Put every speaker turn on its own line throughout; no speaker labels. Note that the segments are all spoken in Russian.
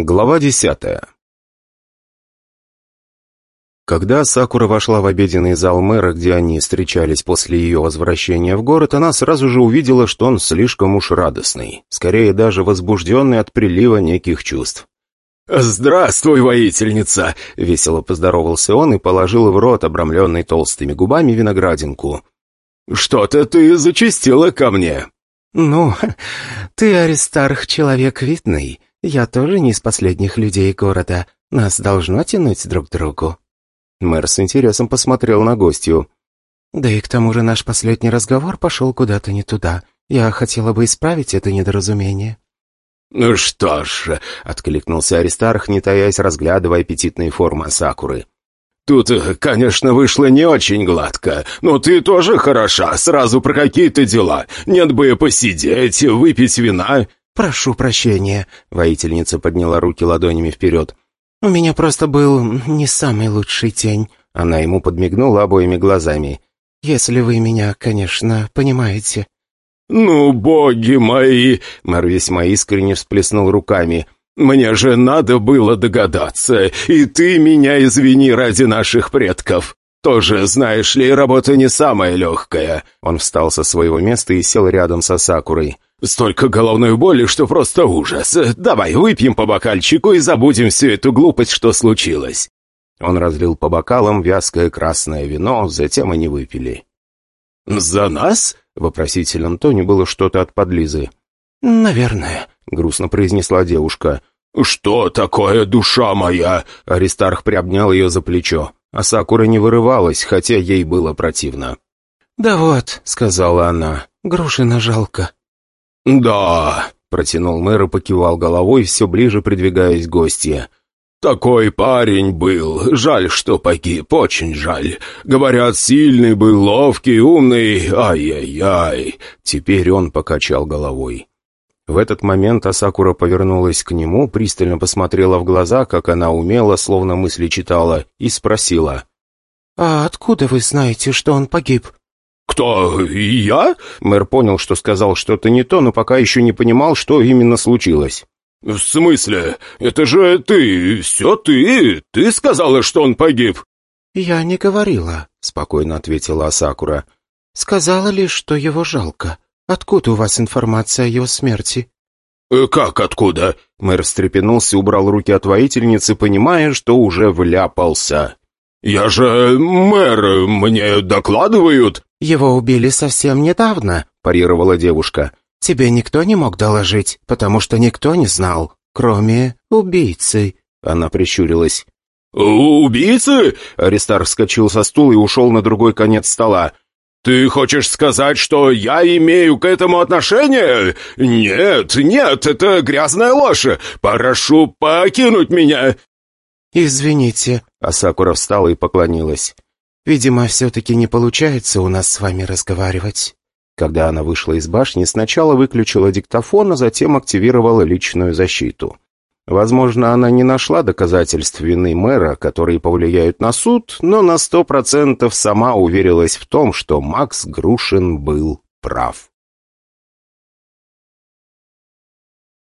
Глава десятая Когда Сакура вошла в обеденный зал мэра, где они встречались после ее возвращения в город, она сразу же увидела, что он слишком уж радостный, скорее даже возбужденный от прилива неких чувств.
«Здравствуй, воительница!» — весело поздоровался он и положил в рот, обрамленный толстыми губами, виноградинку. «Что-то ты зачастила ко мне!»
«Ну, ты, Аристарх, человек видный. Я тоже не из последних людей города. Нас должно тянуть друг к другу».
Мэр с интересом посмотрел на гостью.
«Да и к тому же наш последний разговор пошел куда-то не туда. Я хотела бы исправить это недоразумение».
«Ну что ж», — откликнулся Аристарх, не таясь, разглядывая аппетитные формы Сакуры. «Тут, конечно, вышло не очень гладко, но ты тоже хороша, сразу про какие-то дела. Нет бы посидеть, выпить вина».
«Прошу прощения», — воительница подняла руки ладонями вперед. «У меня просто был не самый лучший день».
Она ему подмигнула обоими глазами.
«Если вы меня, конечно, понимаете».
«Ну, боги мои!» — мэр весьма искренне всплеснул руками. «Мне же надо было догадаться, и ты меня извини ради наших предков. Тоже, знаешь ли, работа не самая легкая».
Он встал со своего места и сел рядом со Сакурой.
«Столько головной боли, что просто ужас. Давай выпьем по бокальчику и забудем всю эту глупость, что случилось».
Он разлил по бокалам вязкое красное вино, затем они выпили.
«За нас?» — в вопросительном было что-то от подлизы.
«Наверное», —
грустно произнесла девушка.
«Что такое душа моя?»
Аристарх приобнял ее за плечо. А Сакура не вырывалась, хотя ей было противно.
«Да вот», — сказала она, — «Грушина жалко».
«Да», — протянул мэр и покивал головой, все ближе придвигаясь к гостье. «Такой парень был. Жаль, что погиб, очень жаль. Говорят, сильный был, ловкий, умный. Ай-яй-яй».
Теперь он покачал головой. В этот момент Асакура повернулась к нему, пристально посмотрела в глаза, как она умела, словно мысли читала, и спросила.
«А откуда вы знаете, что он погиб?»
«Кто? Я?»
Мэр понял, что сказал что-то не то, но пока еще не понимал, что именно случилось.
«В смысле? Это же ты, все ты, ты сказала, что он погиб!»
«Я не говорила», — спокойно ответила Асакура. «Сказала лишь, что его жалко. Откуда у вас информация о его смерти?»
«Э, «Как откуда?»
Мэр встрепенулся и убрал руки от воительницы, понимая, что уже вляпался.
«Я же мэр, мне докладывают!»
«Его убили совсем недавно», — парировала девушка. «Тебе никто не мог доложить, потому что никто не знал, кроме убийцы».
Она прищурилась.
«Убийцы?» Аристар вскочил со стула и ушел на другой конец стола. «Ты хочешь сказать, что я имею к этому отношение? Нет, нет, это грязная ложь. Прошу покинуть меня!»
«Извините», — Асакура встала и поклонилась. «Видимо, все-таки не получается у нас с вами разговаривать».
Когда она вышла из башни, сначала выключила диктофон, а затем активировала личную защиту. Возможно, она не нашла доказательств вины мэра, которые повлияют на суд, но на сто процентов сама уверилась в том, что Макс Грушин был прав.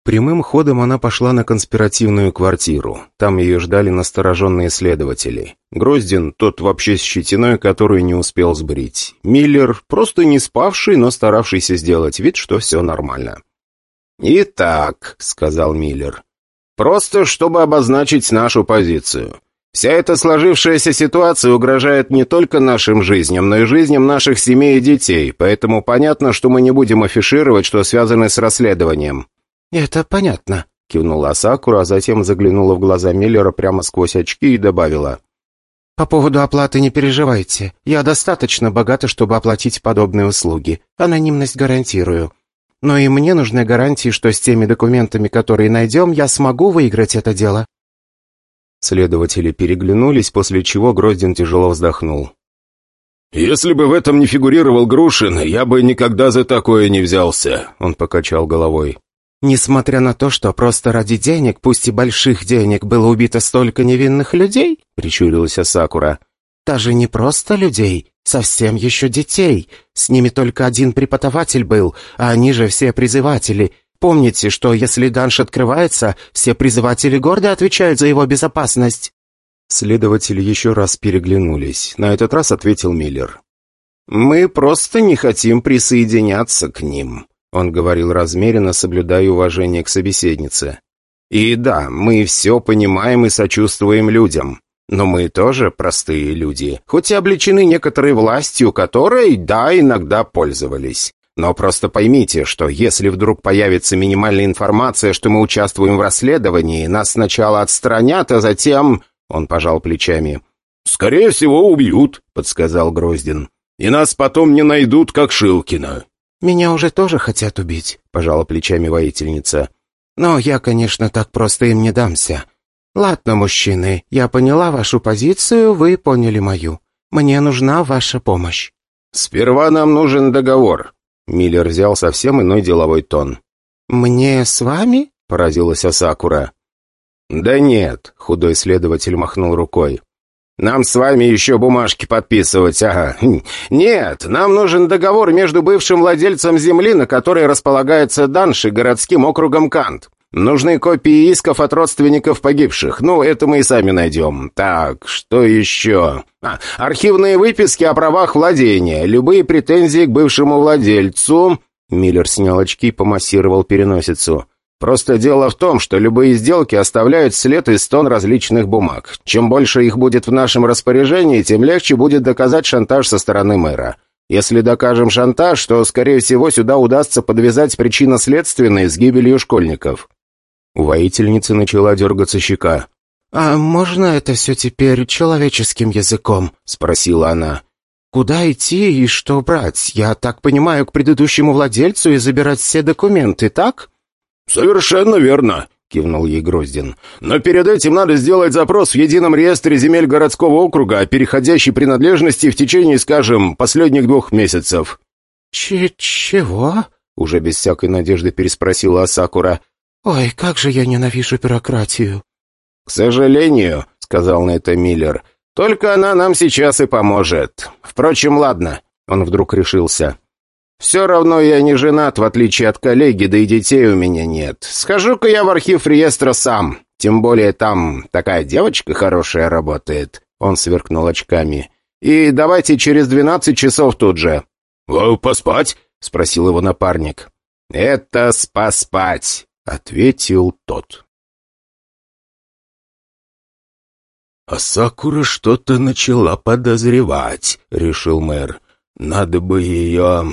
Прямым ходом она пошла на конспиративную квартиру. Там ее ждали настороженные следователи. Гроздин, тот вообще с щетиной, которую не успел сбрить. Миллер, просто не спавший, но старавшийся сделать вид, что все нормально.
«Итак», — сказал Миллер, — «просто чтобы обозначить нашу позицию. Вся эта сложившаяся ситуация угрожает не только нашим жизням, но и жизням наших семей и детей, поэтому понятно, что мы не будем афишировать, что связано с расследованием».
«Это понятно», —
кивнула Сакура, а затем заглянула в глаза Миллера прямо сквозь очки и добавила.
«По поводу оплаты не переживайте. Я достаточно богата, чтобы оплатить подобные услуги. Анонимность гарантирую. Но и мне нужны гарантии, что с теми документами, которые найдем, я смогу выиграть это дело».
Следователи переглянулись, после чего Гроздин тяжело вздохнул.
«Если бы в этом не фигурировал Грушин, я бы никогда за такое не взялся», — он покачал головой.
Несмотря на то, что просто ради денег, пусть и больших денег, было убито столько невинных людей, прищурилась Сакура. Даже не просто людей, совсем еще детей. С ними только один преподаватель был, а они же все призыватели. Помните, что если данж открывается, все призыватели гордо отвечают за его безопасность».
Следователи еще раз переглянулись. На этот раз ответил Миллер.
«Мы просто не хотим присоединяться к ним», — он говорил размеренно, соблюдая уважение к собеседнице. «И да, мы все понимаем и сочувствуем людям. Но мы тоже простые люди, хоть и обличены некоторой властью, которой, да, иногда пользовались. Но просто поймите, что если вдруг появится минимальная информация, что мы участвуем в расследовании, нас сначала отстранят, а затем...» Он пожал плечами.
«Скорее всего, убьют», — подсказал Гроздин. «И нас потом не найдут, как Шилкина».
«Меня уже тоже хотят убить», — пожала плечами воительница. «Но я, конечно, так просто им не дамся. Ладно, мужчины, я поняла вашу позицию, вы поняли мою. Мне нужна ваша помощь».
«Сперва нам нужен договор». Миллер взял совсем иной деловой тон.
«Мне с вами?»
— поразилась Асакура. «Да нет», — худой следователь махнул рукой. «Нам с вами еще бумажки подписывать, ага. Нет, нам нужен договор между бывшим владельцем земли, на которой располагается Данш и городским округом Кант. Нужны копии исков от родственников погибших. Ну, это мы и сами найдем. Так, что еще? А, архивные выписки о правах владения, любые претензии к бывшему владельцу...» Миллер снял очки и помассировал переносицу. Просто дело в том, что любые сделки оставляют след из тон различных бумаг. Чем больше их будет в нашем распоряжении, тем легче будет доказать шантаж со стороны мэра. Если докажем шантаж, то, скорее всего, сюда удастся подвязать причинно-следственные с гибелью школьников».
У воительницы начала дергаться щека.
«А можно это все теперь человеческим языком?» — спросила она. «Куда идти и что брать? Я так понимаю, к предыдущему владельцу и забирать все документы, так?»
«Совершенно верно», — кивнул ей Гроздин. «Но перед этим надо сделать запрос в едином реестре земель городского округа о переходящей принадлежности в течение, скажем, последних двух месяцев».
Ч «Чего?»
— уже без всякой надежды переспросила Асакура.
«Ой, как же я ненавижу бюрократию!»
«К сожалению», — сказал на это Миллер, — «только она нам сейчас и поможет. Впрочем, ладно». Он вдруг решился. «Все равно я не женат, в отличие от коллеги, да и детей у меня нет. Схожу-ка я в архив реестра сам. Тем более там такая девочка хорошая работает». Он сверкнул очками. «И давайте через двенадцать часов тут же».
«Поспать?» — спросил его напарник.
«Это спаспать», — ответил тот.
«А Сакура что-то начала подозревать», — решил мэр. Надо бы ее...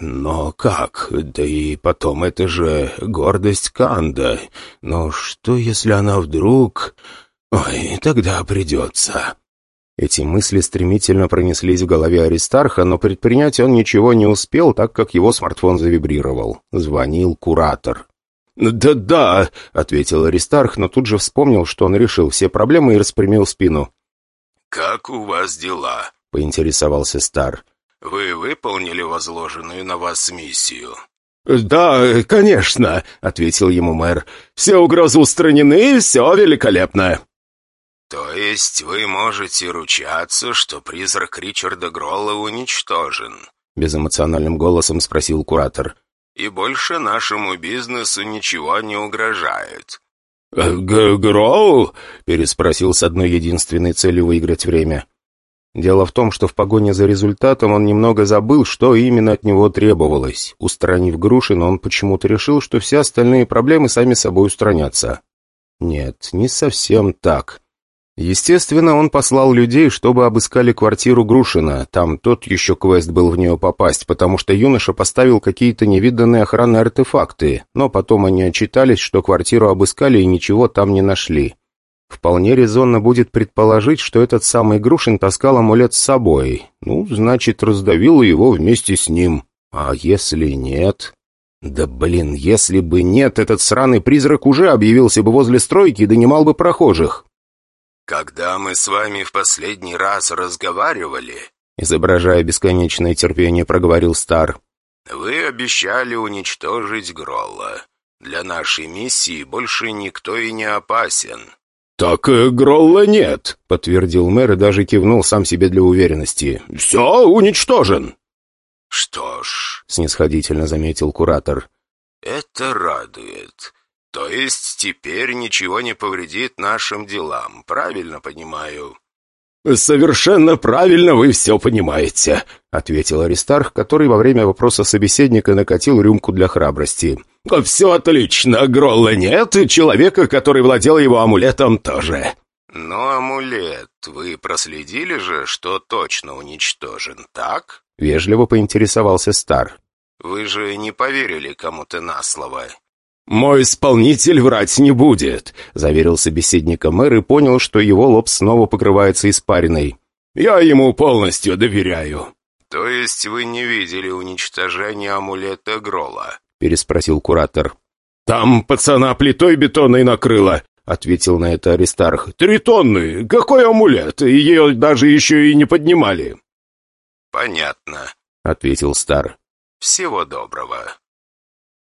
Но как? Да и потом, это же гордость Канда. Но что, если она вдруг... Ой, тогда придется...
Эти мысли стремительно пронеслись в голове Аристарха, но предпринять он ничего не успел, так как его смартфон завибрировал. Звонил куратор.
«Да-да», — ответил Аристарх, но тут же вспомнил, что он решил все проблемы и распрямил спину.
«Как у вас дела?»
— поинтересовался Стар.
«Вы выполнили возложенную на вас миссию?»
«Да, конечно», — ответил ему мэр. «Все угрозы устранены, все великолепно».
«То есть вы можете ручаться, что призрак Ричарда Гролла уничтожен?»
— безэмоциональным голосом спросил куратор.
«И больше нашему бизнесу ничего не угрожает».
«Гролл?» — переспросил с одной единственной целью выиграть время.
Дело в том, что в погоне за результатом он немного забыл, что именно от него требовалось. Устранив Грушина, он почему-то решил, что все остальные проблемы сами собой устранятся. Нет, не совсем так. Естественно, он послал людей, чтобы обыскали квартиру Грушина. Там тот еще квест был в нее попасть, потому что юноша поставил какие-то невиданные охранные артефакты, но потом они отчитались, что квартиру обыскали и ничего там не нашли. Вполне резонно будет предположить, что этот самый Грушин таскал амулет с собой. Ну, значит, раздавил его вместе с ним. А если нет... Да блин, если бы нет, этот сраный призрак уже объявился бы возле стройки и донимал бы прохожих.
«Когда мы с вами в последний раз разговаривали...»
Изображая бесконечное терпение, проговорил Стар.
«Вы обещали уничтожить Гролла. Для нашей миссии больше никто и не опасен.
«Так э, Гролла нет», —
подтвердил мэр и даже кивнул сам себе для уверенности.
«Все уничтожен».
«Что ж», —
снисходительно заметил куратор,
Это радует. То есть теперь ничего не повредит нашим делам, правильно понимаю?»
«Совершенно правильно вы все понимаете», — ответил Аристарх, который во время вопроса собеседника накатил рюмку для храбрости. «Все отлично. Гролла нет, и человека, который владел его амулетом, тоже».
«Но амулет, вы проследили же, что точно уничтожен, так?»
— вежливо поинтересовался Стар.
«Вы же не поверили кому-то на слово».
«Мой исполнитель врать не будет», — заверил собеседника мэр и понял, что его лоб снова покрывается испариной. «Я ему полностью доверяю».
«То есть вы не видели уничтожения амулета Грола?»
— переспросил куратор.
«Там пацана плитой бетонной накрыло», — ответил на это Аристарх. «Три тонны! Какой амулет? Ее даже еще и не поднимали!»
«Понятно», —
ответил Стар.
«Всего доброго».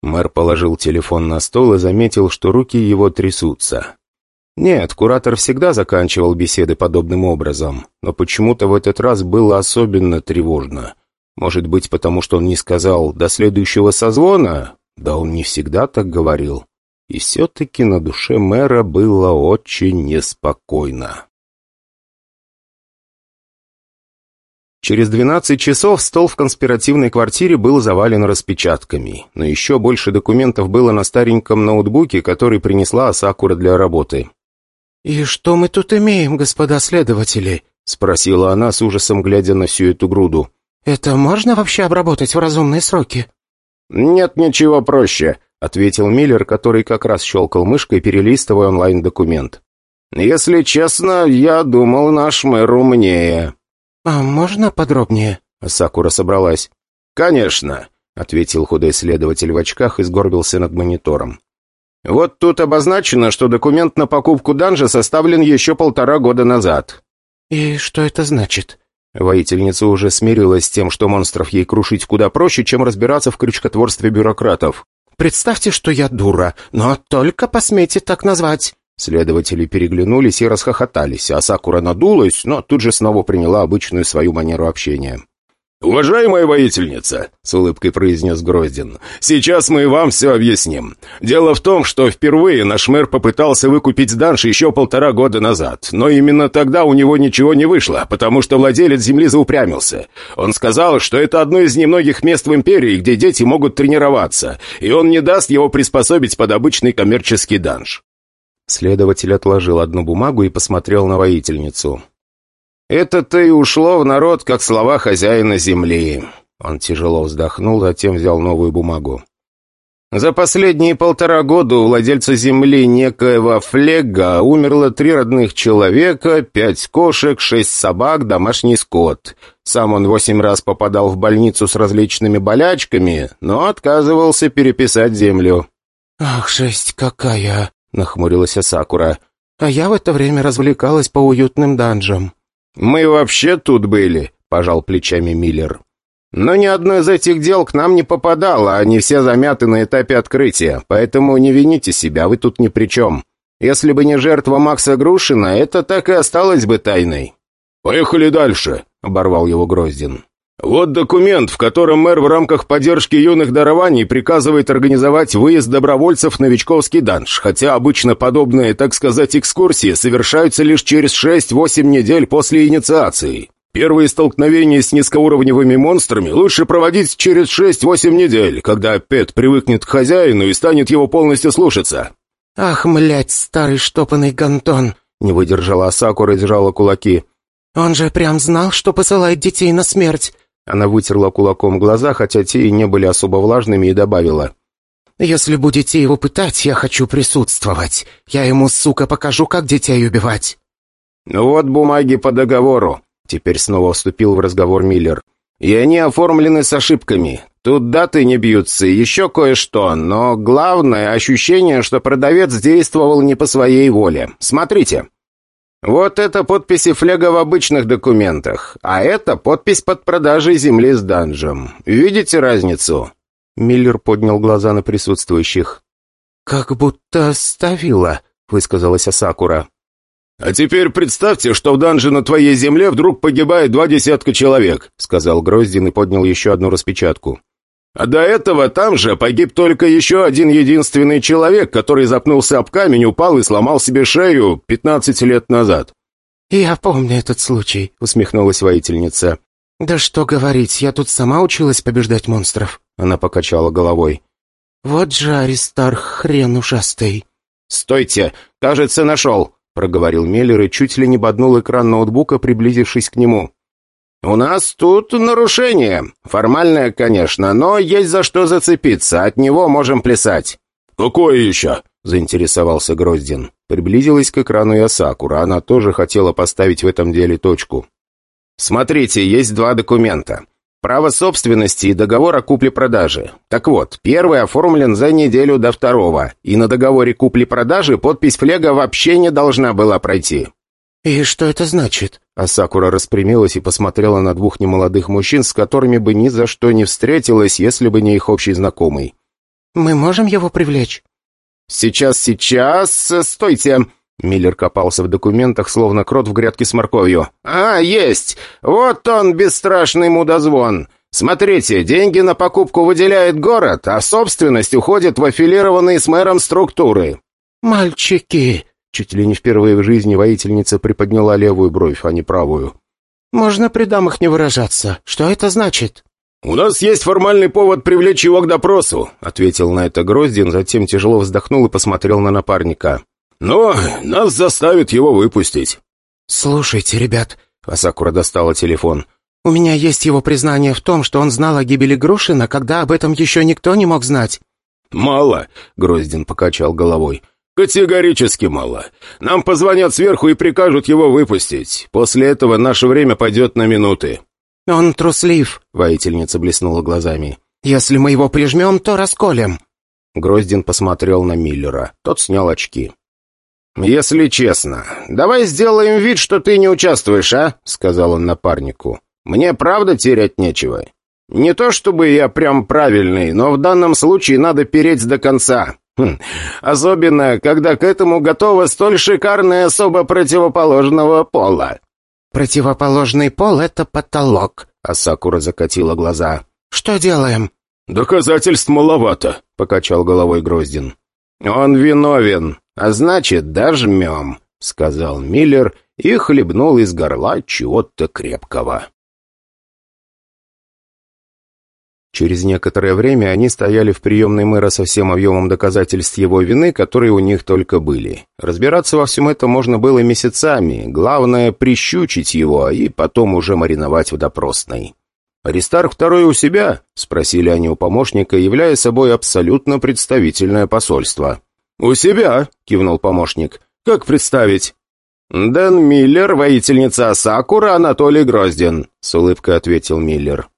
Мэр положил телефон на стол и заметил, что руки его трясутся. Нет, куратор всегда заканчивал беседы подобным образом, но почему-то в этот раз было особенно тревожно. Может быть, потому что он не сказал «до следующего созвона»? Да он не всегда так говорил. И все-таки на душе мэра было очень неспокойно. Через 12 часов стол в конспиративной квартире был завален распечатками, но еще больше документов было на стареньком ноутбуке, который принесла Асакура для работы.
«И что мы тут имеем, господа следователи?»
— спросила она с ужасом, глядя на всю эту груду.
«Это можно вообще обработать в разумные сроки?»
«Нет ничего проще», — ответил Миллер, который как раз щелкал мышкой, перелистывая онлайн-документ. «Если честно, я думал, наш мэр умнее».
«А можно подробнее?»
Сакура собралась. «Конечно», — ответил худой следователь в очках и сгорбился над монитором. «Вот тут обозначено, что документ на покупку данжа составлен еще полтора года назад».
«И что это значит?»
Воительница уже смирилась с тем, что монстров ей крушить куда проще, чем разбираться в крючкотворстве бюрократов.
«Представьте, что я дура, но только посмейте так назвать».
Следователи переглянулись и расхохотались, а Сакура надулась, но тут же снова приняла обычную свою манеру общения.
«Уважаемая воительница», — с улыбкой произнес Гроздин, — «сейчас мы вам все объясним. Дело в том, что впервые наш мэр попытался выкупить данж еще полтора года назад, но именно тогда у него ничего не вышло, потому что владелец земли заупрямился. Он сказал, что это одно из немногих мест в империи, где дети могут тренироваться, и он не даст его приспособить под обычный коммерческий данж.
Следователь отложил одну бумагу и посмотрел на воительницу.
«Это-то и ушло в народ, как слова хозяина земли».
Он тяжело вздохнул, затем взял новую бумагу.
За последние полтора года у владельца земли некоего Флега умерло три родных человека, пять кошек, шесть собак, домашний скот. Сам он восемь раз попадал в больницу с различными болячками, но отказывался переписать землю.
«Ах, жесть какая!»
Нахмурилась Сакура.
«А я в это время развлекалась по уютным данжам».
«Мы вообще тут были», — пожал плечами Миллер. «Но ни одно из этих дел к нам не попадало, они все замяты на этапе открытия, поэтому не вините себя, вы тут ни при чем. Если бы не жертва Макса Грушина, это так и осталось бы тайной».
«Поехали дальше», — оборвал его Гроздин. «Вот документ, в котором мэр в рамках поддержки юных дарований приказывает организовать выезд добровольцев на Вичковский данж, хотя обычно подобные, так сказать, экскурсии совершаются лишь через 6-8 недель после инициации. Первые столкновения с низкоуровневыми монстрами лучше проводить через 6-8 недель, когда Пет привыкнет к хозяину и станет его полностью слушаться».
«Ах, млять, старый штопанный гантон!» — не выдержала Сакура и сжала кулаки. «Он же прям знал, что посылает детей на смерть.
Она вытерла кулаком глаза, хотя те и не были особо влажными, и добавила.
«Если будете его пытать, я хочу присутствовать. Я ему, сука, покажу, как детей убивать».
«Ну вот бумаги по договору», — теперь снова вступил в разговор Миллер. «И они оформлены с ошибками. Тут даты не бьются, еще кое-что, но главное — ощущение, что продавец действовал не по своей воле. Смотрите». Вот это подписи фляга в обычных документах, а это подпись под продажей земли с данжем. Видите разницу?»
Миллер поднял глаза на присутствующих.
«Как будто ставила», — высказалась Асакура.
«А теперь представьте, что в данже на твоей земле вдруг погибает два десятка человек», — сказал Гроздин и поднял еще одну распечатку. А до этого там же погиб только еще один единственный человек, который запнулся об камень, упал и сломал себе шею 15 лет назад».
«Я помню этот случай», — усмехнулась воительница. «Да что говорить, я тут сама училась побеждать монстров», — она покачала головой. «Вот же Аристарх хрен ушастый».
«Стойте! Кажется, нашел!» — проговорил Меллер и чуть ли не боднул экран ноутбука, приблизившись к нему. «У нас тут нарушение. Формальное, конечно, но есть за что зацепиться. От него можем плясать».
«Какое еще?»
— заинтересовался Гроздин. Приблизилась к экрану Ясакура. Она тоже хотела поставить в этом деле точку. «Смотрите, есть два документа. Право собственности и договор о купле-продаже. Так вот, первый оформлен за неделю до второго, и на договоре купли-продажи подпись флега вообще не должна была пройти.
«И что это значит?»
Асакура распрямилась и посмотрела на двух немолодых мужчин, с которыми бы ни за что не встретилась, если бы не их общий знакомый.
«Мы можем его привлечь?»
«Сейчас, сейчас... Стойте!» Миллер копался в документах, словно крот в грядке с морковью. «А, есть! Вот он, бесстрашный мудозвон! Смотрите, деньги на покупку выделяет город, а собственность уходит в аффилированные с мэром структуры».
«Мальчики!»
Чуть ли не впервые в жизни воительница приподняла левую бровь, а не правую.
«Можно при дамах не выражаться. Что это значит?»
«У нас есть формальный повод привлечь его к допросу», —
ответил на это Гроздин, затем тяжело вздохнул и посмотрел на напарника.
Но нас заставят его выпустить».
«Слушайте, ребят», —
Асакура достала телефон.
«У меня есть его признание в том, что он знал о гибели Грушина, когда об этом еще никто не мог знать».
«Мало», — Гроздин покачал головой. «Категорически мало. Нам позвонят сверху и прикажут его выпустить. После этого наше время пойдет на минуты».
«Он труслив», —
воительница блеснула глазами.
«Если мы его прижмем, то расколем».
Гроздин посмотрел на Миллера. Тот снял очки. «Если честно, давай сделаем вид, что ты не участвуешь, а?» — сказал он напарнику. «Мне правда терять нечего. Не то чтобы я прям правильный, но в данном случае надо переть до конца. Хм. Особенно, когда к этому готова столь шикарная особа противоположного пола».
«Противоположный пол — это потолок», — Асакура закатила глаза. «Что делаем?»
«Доказательств маловато», —
покачал головой Гроздин. «Он виновен», «А значит, дожмем», — сказал Миллер и хлебнул из горла чего-то крепкого. Через некоторое время они стояли в приемной мэра со всем объемом доказательств его вины, которые у них только были. Разбираться во всем этом можно было месяцами, главное — прищучить его и потом уже мариновать в допросной. «Аристарх второй у себя?» — спросили они у помощника, являя собой абсолютно представительное посольство.
«У себя», — кивнул помощник. «Как представить?»
«Дэн Миллер, воительница Сакура, Анатолий Гроздин», — с улыбкой ответил Миллер.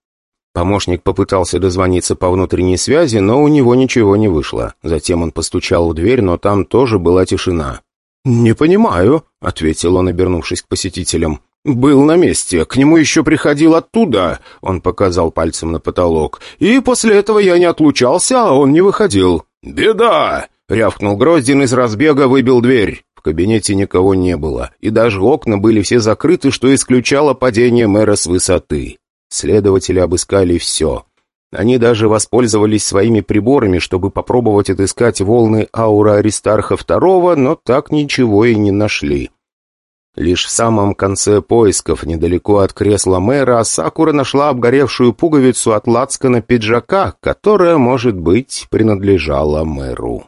Помощник попытался дозвониться по внутренней связи, но у него ничего не вышло. Затем он постучал в дверь, но там тоже была тишина.
«Не понимаю», — ответил он, обернувшись к посетителям. «Был на месте. К нему еще приходил оттуда», — он показал пальцем на потолок. «И после этого я не отлучался, а он не выходил».
«Беда!» — рявкнул Гроздин и с разбега выбил дверь. В кабинете никого не было, и даже окна были все закрыты, что исключало падение мэра с высоты. Следователи обыскали все. Они даже воспользовались своими приборами, чтобы попробовать отыскать волны аура Аристарха II, но так ничего и не нашли. Лишь в самом конце поисков, недалеко от кресла мэра, Сакура нашла обгоревшую пуговицу от лацкана пиджака, которая, может быть, принадлежала мэру.